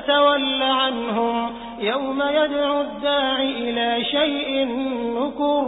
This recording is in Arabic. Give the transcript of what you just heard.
فتول عنهم يوم يدعو الداع إلى شيء نكر.